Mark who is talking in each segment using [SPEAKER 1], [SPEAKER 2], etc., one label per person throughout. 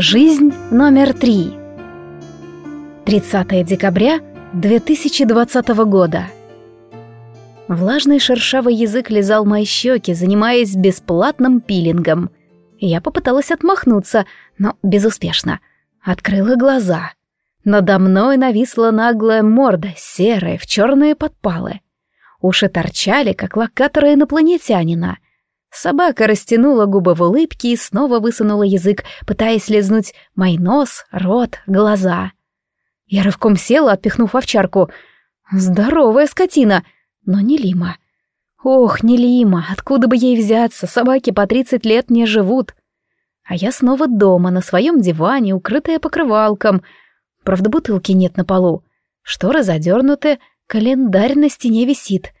[SPEAKER 1] Жизнь номер три. 30 декабря 2020 года. Влажный шершавый язык лизал мои щеки, занимаясь бесплатным пилингом. Я попыталась отмахнуться, но безуспешно. Открыла глаза. Надо мной нависла наглая морда, серая, в черные подпалы. Уши торчали, как локаторы инопланетянина — Собака растянула губы в улыбке и снова высунула язык, пытаясь лизнуть мой нос, рот, глаза. Я рывком села, отпихнув овчарку. Здоровая скотина, но не Лима. Ох, не Лима, откуда бы ей взяться, собаки по тридцать лет не живут. А я снова дома, на своем диване, укрытая покрывалком. Правда, бутылки нет на полу. Шторы задернуты, календарь на стене висит.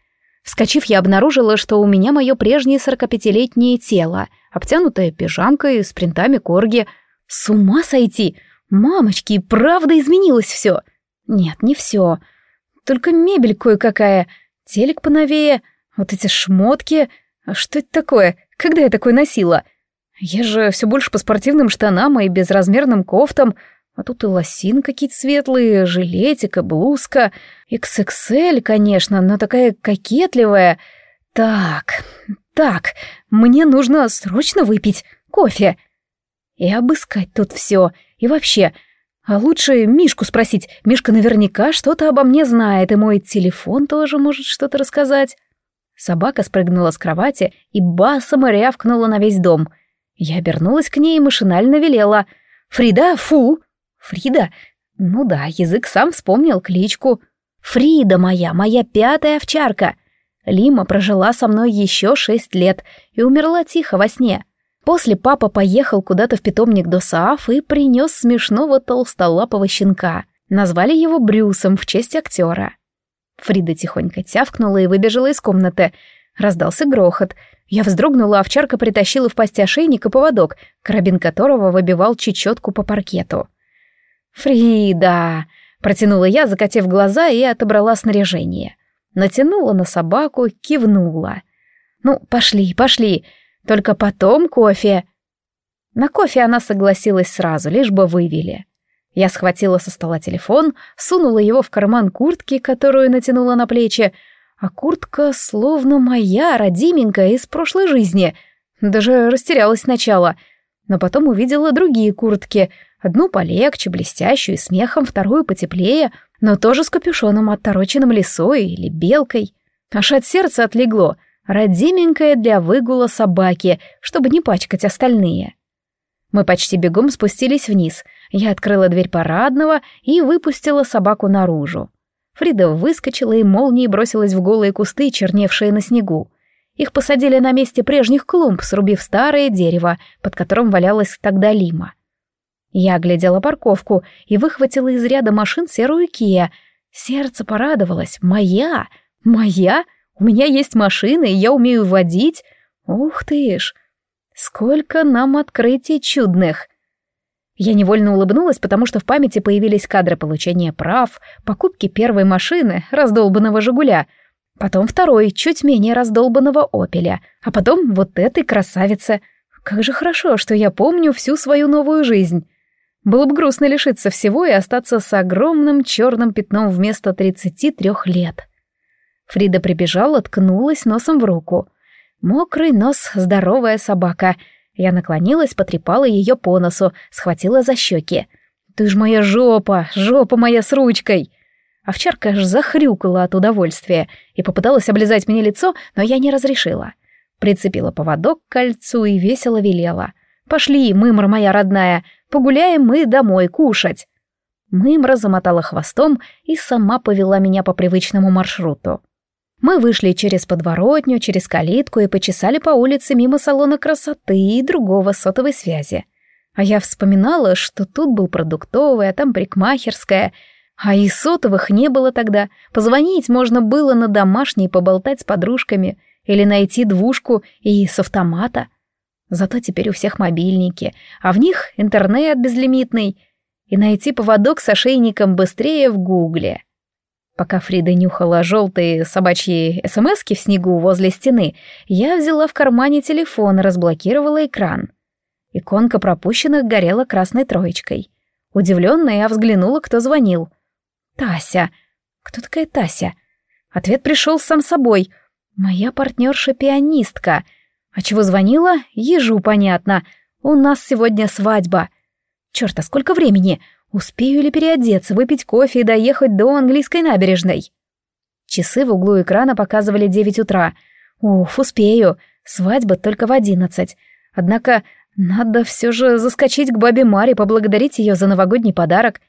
[SPEAKER 1] Вскочив, я обнаружила, что у меня мое прежнее сорокапятилетнее тело, обтянутое пижамкой с принтами корги. С ума сойти! Мамочки, правда изменилось все. Нет, не все. Только мебель кое-какая, телек поновее, вот эти шмотки. А что это такое? Когда я такое носила? Я же все больше по спортивным штанам и безразмерным кофтам, а тут и лосин какие-то светлые, жилетика, блузка. XXL, конечно, но такая кокетливая. Так, так, мне нужно срочно выпить кофе. И обыскать тут все. И вообще, а лучше Мишку спросить. Мишка наверняка что-то обо мне знает, и мой телефон тоже может что-то рассказать. Собака спрыгнула с кровати и басом рявкнула на весь дом. Я обернулась к ней и машинально велела. «Фрида, фу!» Фрида? Ну да, язык сам вспомнил кличку. Фрида моя, моя пятая овчарка. Лима прожила со мной еще шесть лет и умерла тихо во сне. После папа поехал куда-то в питомник до Сааф и принес смешного толстолапого щенка. Назвали его Брюсом в честь актера. Фрида тихонько тявкнула и выбежала из комнаты. Раздался грохот. Я вздрогнула, овчарка притащила в пасть ошейник и поводок, карабин которого выбивал чечетку по паркету. «Фрида!» — протянула я, закатив глаза, и отобрала снаряжение. Натянула на собаку, кивнула. «Ну, пошли, пошли, только потом кофе». На кофе она согласилась сразу, лишь бы вывели. Я схватила со стола телефон, сунула его в карман куртки, которую натянула на плечи, а куртка словно моя, родименькая, из прошлой жизни. Даже растерялась сначала, но потом увидела другие куртки — Одну полегче, блестящую, с мехом, вторую потеплее, но тоже с капюшоном, оттороченным лисой или белкой. Аж от сердца отлегло, родименькое для выгула собаки, чтобы не пачкать остальные. Мы почти бегом спустились вниз. Я открыла дверь парадного и выпустила собаку наружу. Фрида выскочила и молнией бросилась в голые кусты, черневшие на снегу. Их посадили на месте прежних клумб, срубив старое дерево, под которым валялась тогда лима. Я оглядела парковку и выхватила из ряда машин серую Кия. Сердце порадовалось. Моя! Моя! У меня есть машина, и я умею водить. Ух ты ж! Сколько нам открытий чудных! Я невольно улыбнулась, потому что в памяти появились кадры получения прав, покупки первой машины, раздолбанного «Жигуля», потом второй, чуть менее раздолбанного «Опеля», а потом вот этой красавицы. Как же хорошо, что я помню всю свою новую жизнь. Было бы грустно лишиться всего и остаться с огромным черным пятном вместо 33 лет. Фрида прибежала, ткнулась носом в руку. Мокрый нос, здоровая собака. Я наклонилась, потрепала ее по носу, схватила за щеки. «Ты ж моя жопа, жопа моя с ручкой!» Овчарка аж захрюкала от удовольствия и попыталась облизать мне лицо, но я не разрешила. Прицепила поводок к кольцу и весело велела. «Пошли, мымра моя родная, Погуляем мы домой кушать». Мымра замотала хвостом и сама повела меня по привычному маршруту. Мы вышли через подворотню, через калитку и почесали по улице мимо салона красоты и другого сотовой связи. А я вспоминала, что тут был продуктовый, а там парикмахерская, а и сотовых не было тогда. Позвонить можно было на домашний, поболтать с подружками или найти двушку и с автомата — Зато теперь у всех мобильники, а в них интернет безлимитный. И найти поводок с ошейником быстрее в гугле. Пока Фрида нюхала желтые собачьи смски в снегу возле стены, я взяла в кармане телефон и разблокировала экран. Иконка пропущенных горела красной троечкой. Удивленно я взглянула, кто звонил. «Тася. Кто такая Тася?» Ответ пришел сам собой. «Моя партнерша-пианистка. А чего звонила? Ежу понятно. У нас сегодня свадьба. Черт, а сколько времени? Успею ли переодеться, выпить кофе и доехать до английской набережной?» Часы в углу экрана показывали девять утра. Уф, успею. Свадьба только в одиннадцать. Однако надо все же заскочить к бабе Маре, поблагодарить ее за новогодний подарок.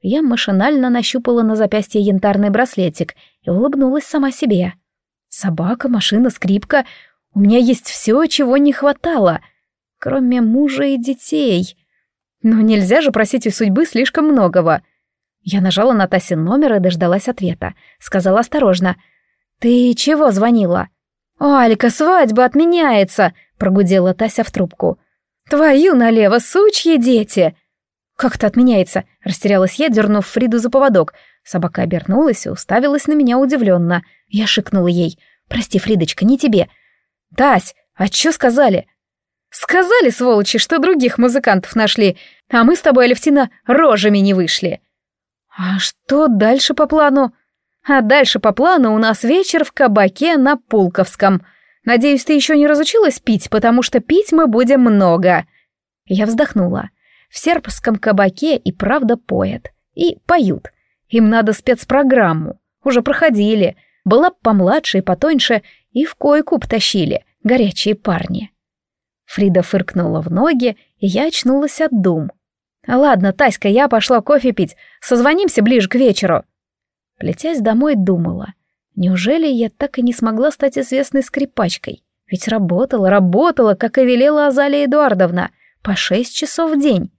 [SPEAKER 1] Я машинально нащупала на запястье янтарный браслетик и улыбнулась сама себе. Собака, машина, скрипка. У меня есть все, чего не хватало. Кроме мужа и детей. Но нельзя же просить у судьбы слишком многого. Я нажала на Тасин номер и дождалась ответа. Сказала осторожно. «Ты чего звонила?» «Алька, свадьба отменяется!» — прогудела Тася в трубку. «Твою налево, сучьи дети!» «Как это отменяется?» — растерялась я, дернув Фриду за поводок. Собака обернулась и уставилась на меня удивленно. Я шикнула ей. «Прости, Фридочка, не тебе». «Тась, а чё сказали?» «Сказали, сволочи, что других музыкантов нашли, а мы с тобой, Алевтина, рожами не вышли». «А что дальше по плану?» «А дальше по плану у нас вечер в кабаке на Пулковском. Надеюсь, ты еще не разучилась пить, потому что пить мы будем много». Я вздохнула. В сербском кабаке и правда поят. И поют. Им надо спецпрограмму. Уже проходили. Была помладше и потоньше, и в койку потащили. Горячие парни. Фрида фыркнула в ноги, и я очнулась от дум. «Ладно, Таська, я пошла кофе пить. Созвонимся ближе к вечеру». Плетясь домой, думала. Неужели я так и не смогла стать известной скрипачкой? Ведь работала, работала, как и велела Азалия Эдуардовна, по шесть часов в день.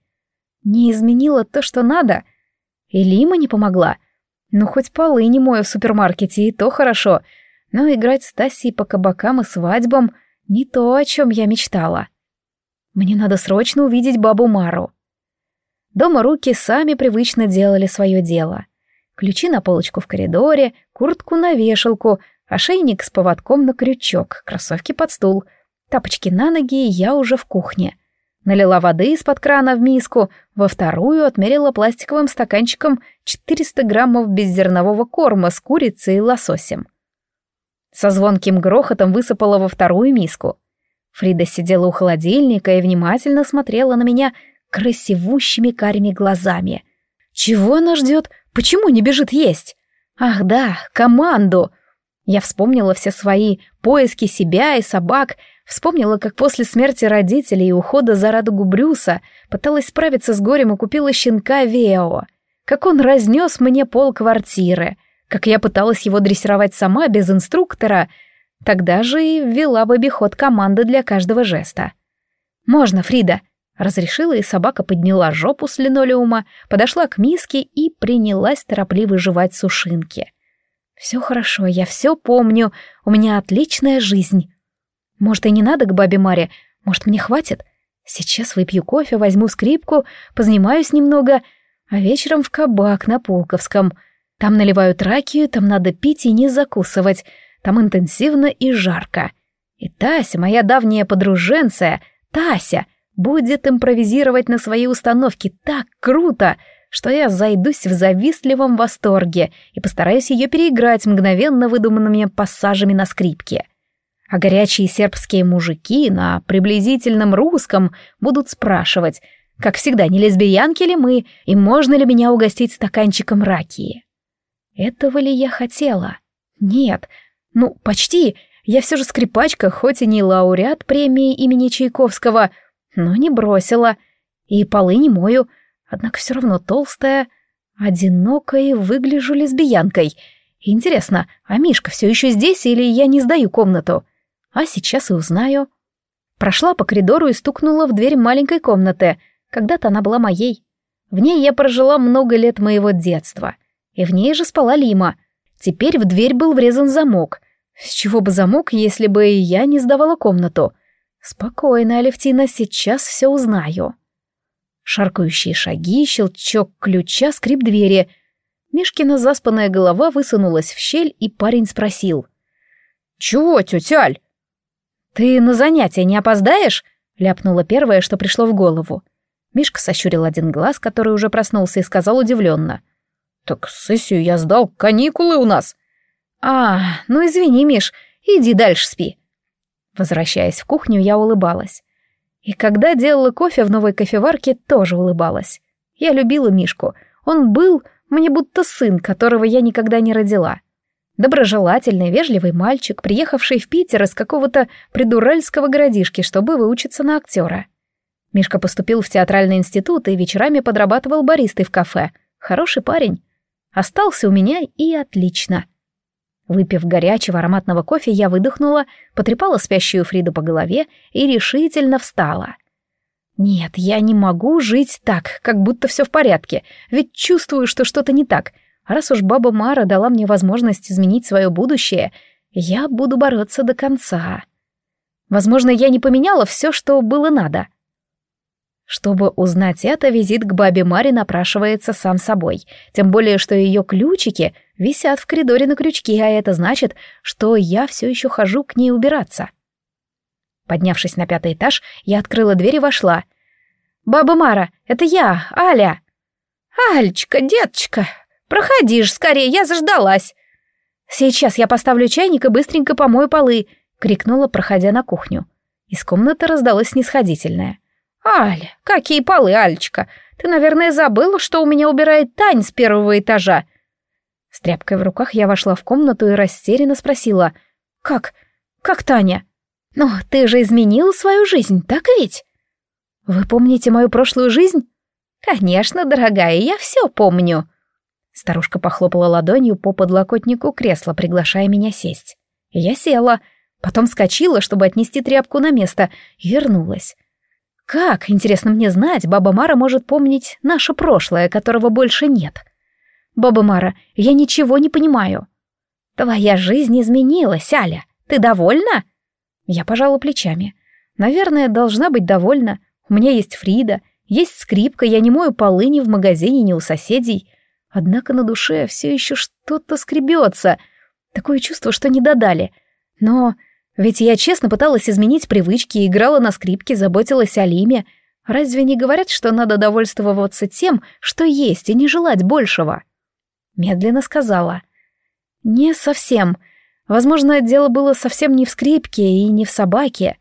[SPEAKER 1] Не изменила то, что надо. И Лима не помогла. Ну, хоть полы не мою в супермаркете, и то хорошо. Но играть с Тасей по кабакам и свадьбам — не то, о чем я мечтала. Мне надо срочно увидеть бабу Мару. Дома руки сами привычно делали свое дело. Ключи на полочку в коридоре, куртку на вешалку, ошейник с поводком на крючок, кроссовки под стул, тапочки на ноги, и я уже в кухне. Налила воды из-под крана в миску, во вторую отмерила пластиковым стаканчиком 400 граммов беззернового корма с курицей и лососем. Со звонким грохотом высыпала во вторую миску. Фрида сидела у холодильника и внимательно смотрела на меня красивущими карими глазами. Чего она ждет? Почему не бежит есть? Ах да, команду! Я вспомнила все свои поиски себя и собак, вспомнила, как после смерти родителей и ухода за радугу Брюса пыталась справиться с горем и купила щенка Вео, как он разнес мне пол квартиры, как я пыталась его дрессировать сама без инструктора, тогда же и ввела в обиход команды для каждого жеста. «Можно, Фрида?» Разрешила, и собака подняла жопу с линолеума, подошла к миске и принялась торопливо жевать сушинки. «Все хорошо, я все помню, у меня отличная жизнь. Может, и не надо к бабе Маре, может, мне хватит? Сейчас выпью кофе, возьму скрипку, позанимаюсь немного, а вечером в кабак на Пулковском. Там наливают ракию, там надо пить и не закусывать, там интенсивно и жарко. И Тася, моя давняя подруженция, Тася — будет импровизировать на своей установке так круто, что я зайдусь в завистливом восторге и постараюсь ее переиграть мгновенно выдуманными пассажами на скрипке. А горячие сербские мужики на приблизительном русском будут спрашивать, как всегда, не лесбиянки ли мы, и можно ли меня угостить стаканчиком ракии. Этого ли я хотела? Нет. Ну, почти. Я все же скрипачка, хоть и не лауреат премии имени Чайковского — но не бросила. И полы не мою, однако все равно толстая, одинокая выгляжу лесбиянкой. Интересно, а Мишка все еще здесь или я не сдаю комнату? А сейчас и узнаю. Прошла по коридору и стукнула в дверь маленькой комнаты. Когда-то она была моей. В ней я прожила много лет моего детства. И в ней же спала Лима. Теперь в дверь был врезан замок. С чего бы замок, если бы я не сдавала комнату? «Спокойно, Алевтина, сейчас все узнаю». Шаркающие шаги, щелчок ключа, скрип двери. Мишкина заспанная голова высунулась в щель, и парень спросил. «Чего, тетя Аль?» «Ты на занятия не опоздаешь?» ляпнула первое, что пришло в голову. Мишка сощурил один глаз, который уже проснулся, и сказал удивленно. «Так сессию я сдал, каникулы у нас». «А, ну извини, Миш, иди дальше спи». Возвращаясь в кухню, я улыбалась. И когда делала кофе в новой кофеварке, тоже улыбалась. Я любила Мишку. Он был мне будто сын, которого я никогда не родила. Доброжелательный, вежливый мальчик, приехавший в Питер из какого-то придуральского городишки, чтобы выучиться на актера. Мишка поступил в театральный институт и вечерами подрабатывал баристой в кафе. Хороший парень. Остался у меня и отлично. Выпив горячего ароматного кофе, я выдохнула, потрепала спящую Фриду по голове и решительно встала. Нет, я не могу жить так, как будто все в порядке, ведь чувствую, что что-то не так. Раз уж баба Мара дала мне возможность изменить свое будущее, я буду бороться до конца. Возможно, я не поменяла все, что было надо — чтобы узнать это, визит к бабе Маре напрашивается сам собой. Тем более, что ее ключики висят в коридоре на крючке, а это значит, что я все еще хожу к ней убираться. Поднявшись на пятый этаж, я открыла дверь и вошла. «Баба Мара, это я, Аля!» «Альчка, деточка, проходи ж скорее, я заждалась!» «Сейчас я поставлю чайник и быстренько помою полы!» — крикнула, проходя на кухню. Из комнаты раздалось снисходительное. «Аль, какие полы, Альчика! Ты, наверное, забыла, что у меня убирает Тань с первого этажа!» С тряпкой в руках я вошла в комнату и растерянно спросила. «Как? Как Таня?» «Ну, ты же изменила свою жизнь, так ведь?» «Вы помните мою прошлую жизнь?» «Конечно, дорогая, я все помню!» Старушка похлопала ладонью по подлокотнику кресла, приглашая меня сесть. Я села, потом вскочила, чтобы отнести тряпку на место, и вернулась. Как, интересно мне знать, баба Мара может помнить наше прошлое, которого больше нет? Баба Мара, я ничего не понимаю. Твоя жизнь изменилась, Аля. Ты довольна? Я пожала плечами. Наверное, должна быть довольна. У меня есть Фрида, есть скрипка, я не мою полы ни в магазине, ни у соседей. Однако на душе все еще что-то скребется. Такое чувство, что не додали. Но ведь я честно пыталась изменить привычки, играла на скрипке, заботилась о Лиме. Разве не говорят, что надо довольствоваться тем, что есть, и не желать большего? Медленно сказала. Не совсем. Возможно, дело было совсем не в скрипке и не в собаке.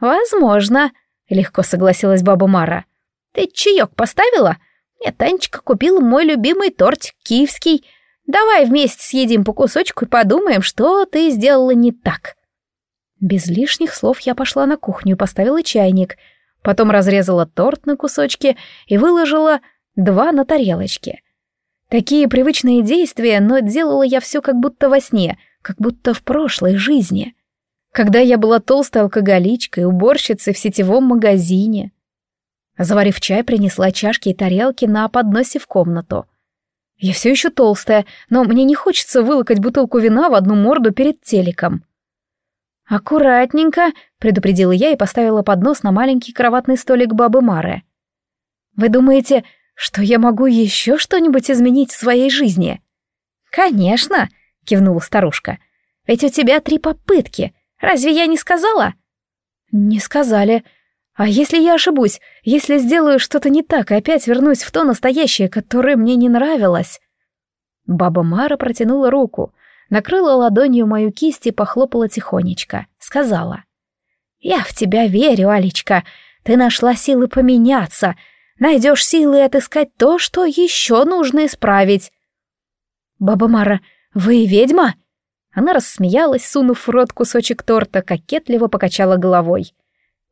[SPEAKER 1] Возможно, легко согласилась баба Мара. Ты чаек поставила? Нет, Танечка купила мой любимый торт, киевский. Давай вместе съедим по кусочку и подумаем, что ты сделала не так. Без лишних слов я пошла на кухню и поставила чайник, потом разрезала торт на кусочки и выложила два на тарелочке. Такие привычные действия, но делала я все как будто во сне, как будто в прошлой жизни. Когда я была толстой алкоголичкой, уборщицей в сетевом магазине. Заварив чай, принесла чашки и тарелки на подносе в комнату. Я все еще толстая, но мне не хочется вылокать бутылку вина в одну морду перед телеком. «Аккуратненько», — предупредила я и поставила поднос на маленький кроватный столик бабы Мары. «Вы думаете, что я могу еще что-нибудь изменить в своей жизни?» «Конечно», — кивнула старушка. «Ведь у тебя три попытки. Разве я не сказала?» «Не сказали. А если я ошибусь, если сделаю что-то не так и опять вернусь в то настоящее, которое мне не нравилось?» Баба Мара протянула руку, накрыла ладонью мою кисть и похлопала тихонечко. Сказала. «Я в тебя верю, Алечка. Ты нашла силы поменяться. Найдешь силы отыскать то, что еще нужно исправить». «Баба Мара, вы ведьма?» Она рассмеялась, сунув в рот кусочек торта, кокетливо покачала головой.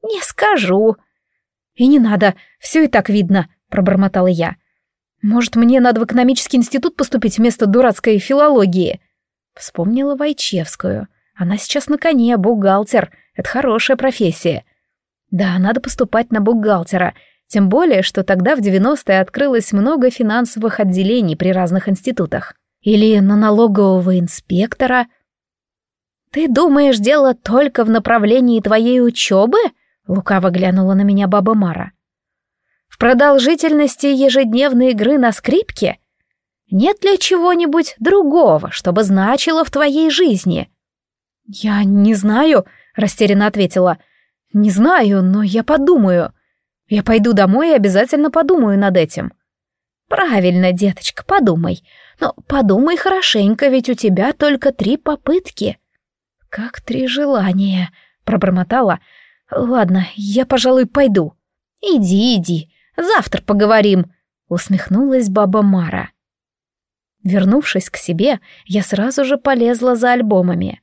[SPEAKER 1] «Не скажу». «И не надо, все и так видно», — пробормотала я. «Может, мне надо в экономический институт поступить вместо дурацкой филологии?» Вспомнила Войчевскую. Она сейчас на коне, бухгалтер. Это хорошая профессия. Да, надо поступать на бухгалтера. Тем более, что тогда в 90-е открылось много финансовых отделений при разных институтах. Или на налогового инспектора. «Ты думаешь, дело только в направлении твоей учебы?» Лукаво глянула на меня баба Мара. «В продолжительности ежедневной игры на скрипке?» Нет ли чего-нибудь другого, чтобы значило в твоей жизни?» «Я не знаю», — растерянно ответила. «Не знаю, но я подумаю. Я пойду домой и обязательно подумаю над этим». «Правильно, деточка, подумай. Но подумай хорошенько, ведь у тебя только три попытки». «Как три желания», — пробормотала. «Ладно, я, пожалуй, пойду». «Иди, иди, завтра поговорим», — усмехнулась баба Мара. Вернувшись к себе, я сразу же полезла за альбомами.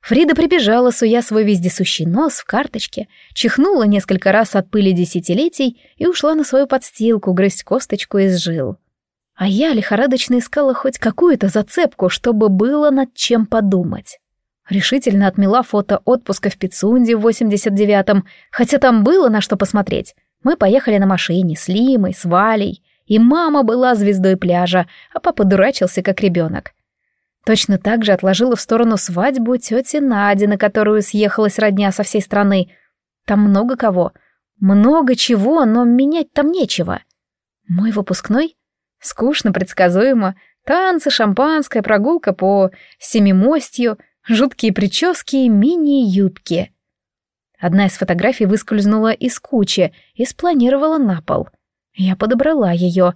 [SPEAKER 1] Фрида прибежала, суя свой вездесущий нос в карточке, чихнула несколько раз от пыли десятилетий и ушла на свою подстилку грызть косточку из жил. А я лихорадочно искала хоть какую-то зацепку, чтобы было над чем подумать. Решительно отмела фото отпуска в Пицунде в 89-м, хотя там было на что посмотреть. Мы поехали на машине с Лимой, с Валей, и мама была звездой пляжа, а папа дурачился, как ребенок. Точно так же отложила в сторону свадьбу тети Нади, на которую съехалась родня со всей страны. Там много кого. Много чего, но менять там нечего. Мой выпускной? Скучно, предсказуемо. Танцы, шампанское, прогулка по семимостью, жуткие прически мини-юбки. Одна из фотографий выскользнула из кучи и спланировала на пол — я подобрала ее.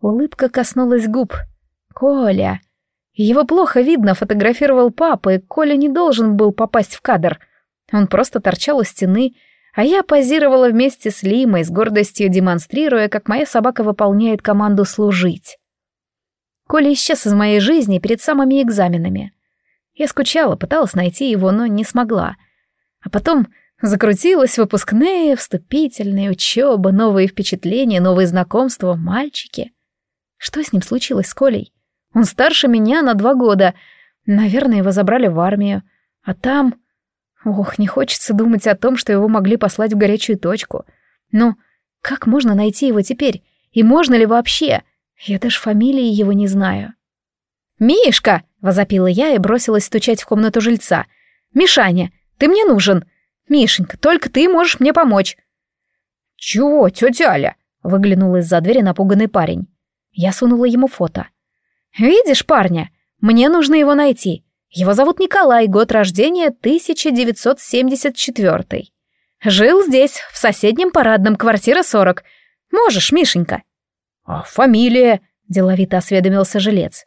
[SPEAKER 1] Улыбка коснулась губ. «Коля!» Его плохо видно, фотографировал папа, и Коля не должен был попасть в кадр. Он просто торчал у стены, а я позировала вместе с Лимой, с гордостью демонстрируя, как моя собака выполняет команду служить. Коля исчез из моей жизни перед самыми экзаменами. Я скучала, пыталась найти его, но не смогла. А потом Закрутилась выпускные, вступительные, учеба, новые впечатления, новые знакомства, мальчики. Что с ним случилось с Колей? Он старше меня на два года. Наверное, его забрали в армию. А там... Ох, не хочется думать о том, что его могли послать в горячую точку. Но как можно найти его теперь? И можно ли вообще? Я даже фамилии его не знаю. «Мишка!» — возопила я и бросилась стучать в комнату жильца. «Мишаня, ты мне нужен!» Мишенька, только ты можешь мне помочь». «Чего, тетя Аля?» — выглянул из-за двери напуганный парень. Я сунула ему фото. «Видишь парня? Мне нужно его найти. Его зовут Николай, год рождения 1974. Жил здесь, в соседнем парадном, квартира 40. Можешь, Мишенька?» «А фамилия?» — деловито осведомился жилец.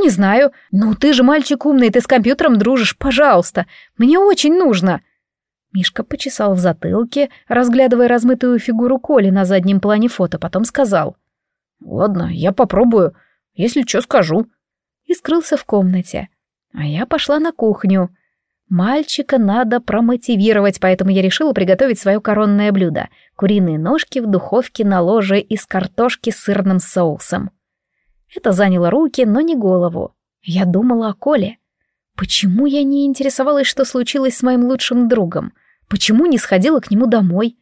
[SPEAKER 1] «Не знаю. Ну, ты же мальчик умный, ты с компьютером дружишь, пожалуйста. Мне очень нужно». Мишка почесал в затылке, разглядывая размытую фигуру Коли на заднем плане фото, потом сказал. «Ладно, я попробую, если что скажу». И скрылся в комнате. А я пошла на кухню. Мальчика надо промотивировать, поэтому я решила приготовить свое коронное блюдо — куриные ножки в духовке на ложе из картошки с сырным соусом. Это заняло руки, но не голову. Я думала о Коле. Почему я не интересовалась, что случилось с моим лучшим другом — Почему не сходила к нему домой?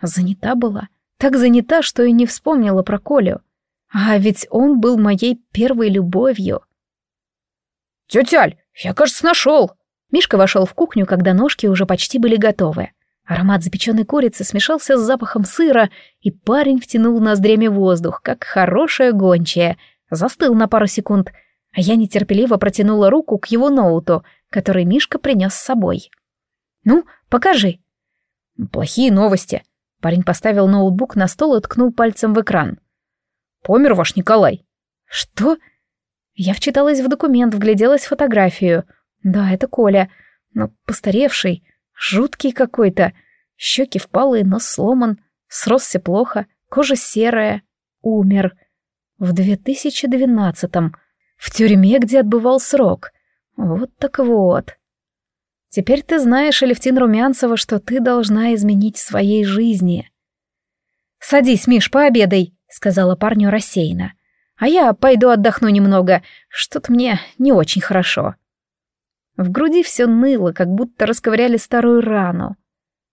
[SPEAKER 1] Занята была. Так занята, что и не вспомнила про Колю. А ведь он был моей первой любовью. «Тетя Аль, я, кажется, нашел!» Мишка вошел в кухню, когда ножки уже почти были готовы. Аромат запеченной курицы смешался с запахом сыра, и парень втянул ноздрями воздух, как хорошая гончая, застыл на пару секунд, а я нетерпеливо протянула руку к его ноуту, который Мишка принес с собой. «Ну, покажи». «Плохие новости». Парень поставил ноутбук на стол и ткнул пальцем в экран. «Помер ваш Николай». «Что?» Я вчиталась в документ, вгляделась в фотографию. Да, это Коля, но постаревший, жуткий какой-то. Щеки впалые, нос сломан, сросся плохо, кожа серая. Умер. В 2012-м. В тюрьме, где отбывал срок. Вот так вот. Теперь ты знаешь, Алевтин Румянцева, что ты должна изменить в своей жизни. «Садись, Миш, пообедай», — сказала парню рассеянно. «А я пойду отдохну немного, что-то мне не очень хорошо». В груди все ныло, как будто расковыряли старую рану.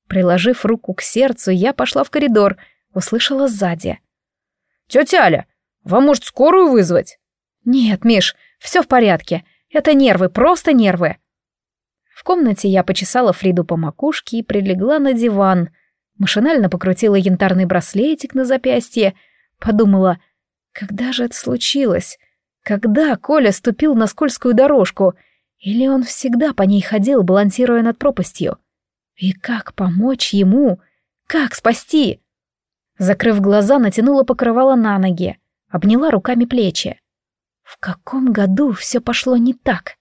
[SPEAKER 1] Приложив руку к сердцу, я пошла в коридор, услышала сзади. «Тетя Аля, вам может скорую вызвать?» «Нет, Миш, все в порядке. Это нервы, просто нервы. В комнате я почесала Фриду по макушке и прилегла на диван. Машинально покрутила янтарный браслетик на запястье. Подумала, когда же это случилось? Когда Коля ступил на скользкую дорожку? Или он всегда по ней ходил, балансируя над пропастью? И как помочь ему? Как спасти? Закрыв глаза, натянула покрывало на ноги, обняла руками плечи. В каком году все пошло не так?